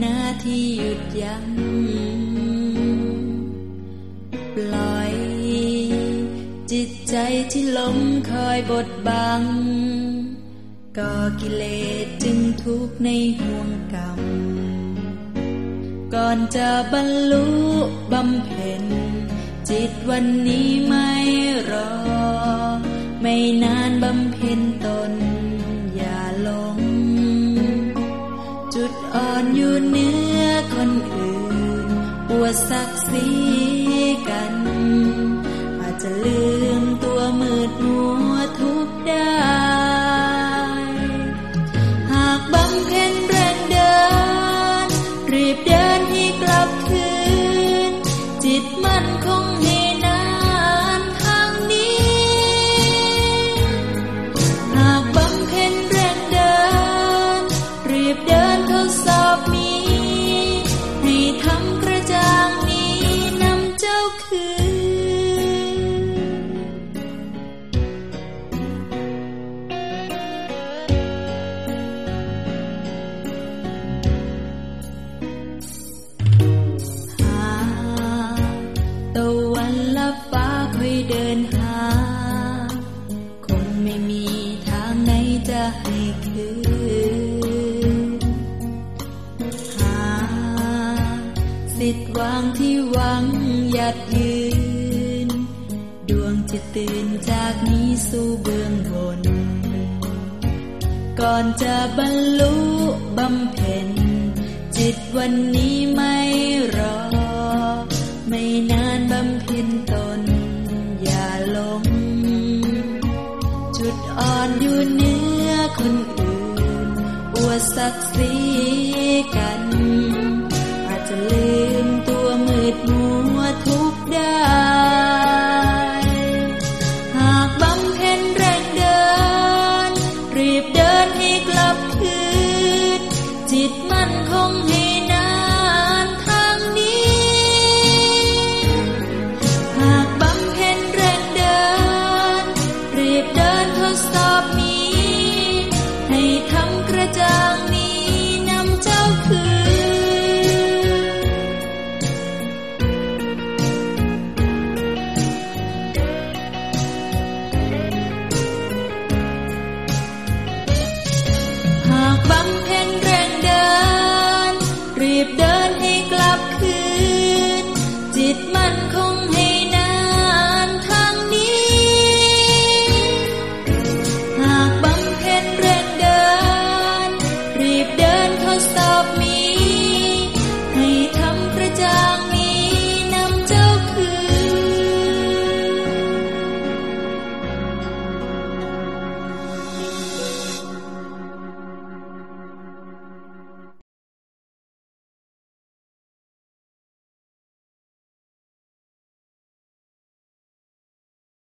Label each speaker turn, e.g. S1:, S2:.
S1: หน้าที่หยุดยั้งปล่อย จิตใจที่ล้มคอยบดบังก่อกิเลสจึงทุกข์ในห่วงกรรม ก่อนจะบรรลุบำเพ็ญ จิตวันนี้ไม่รอ ไม่นานบำเพ็ญตน วดศักดิ์ศรีกัน อาจจะลืมตัวมืดมัวทุกได้ หากบำเพ็ญแรงเดิน รีบเดินให้กลับคืน จิตมันคงเห้ จะให้คืนหาสิทธิ์วางที่หวังหยัดยืน ดวงจะตื่นจากนี้สู่เบื้องบน ก่อนจะบรรลุบำเพ็ญ จิตวันนี้ไม่รอ ไม่นานบำเพ็ญ ศักดิ์ศรีกัน อาจจะลืม nhịp đến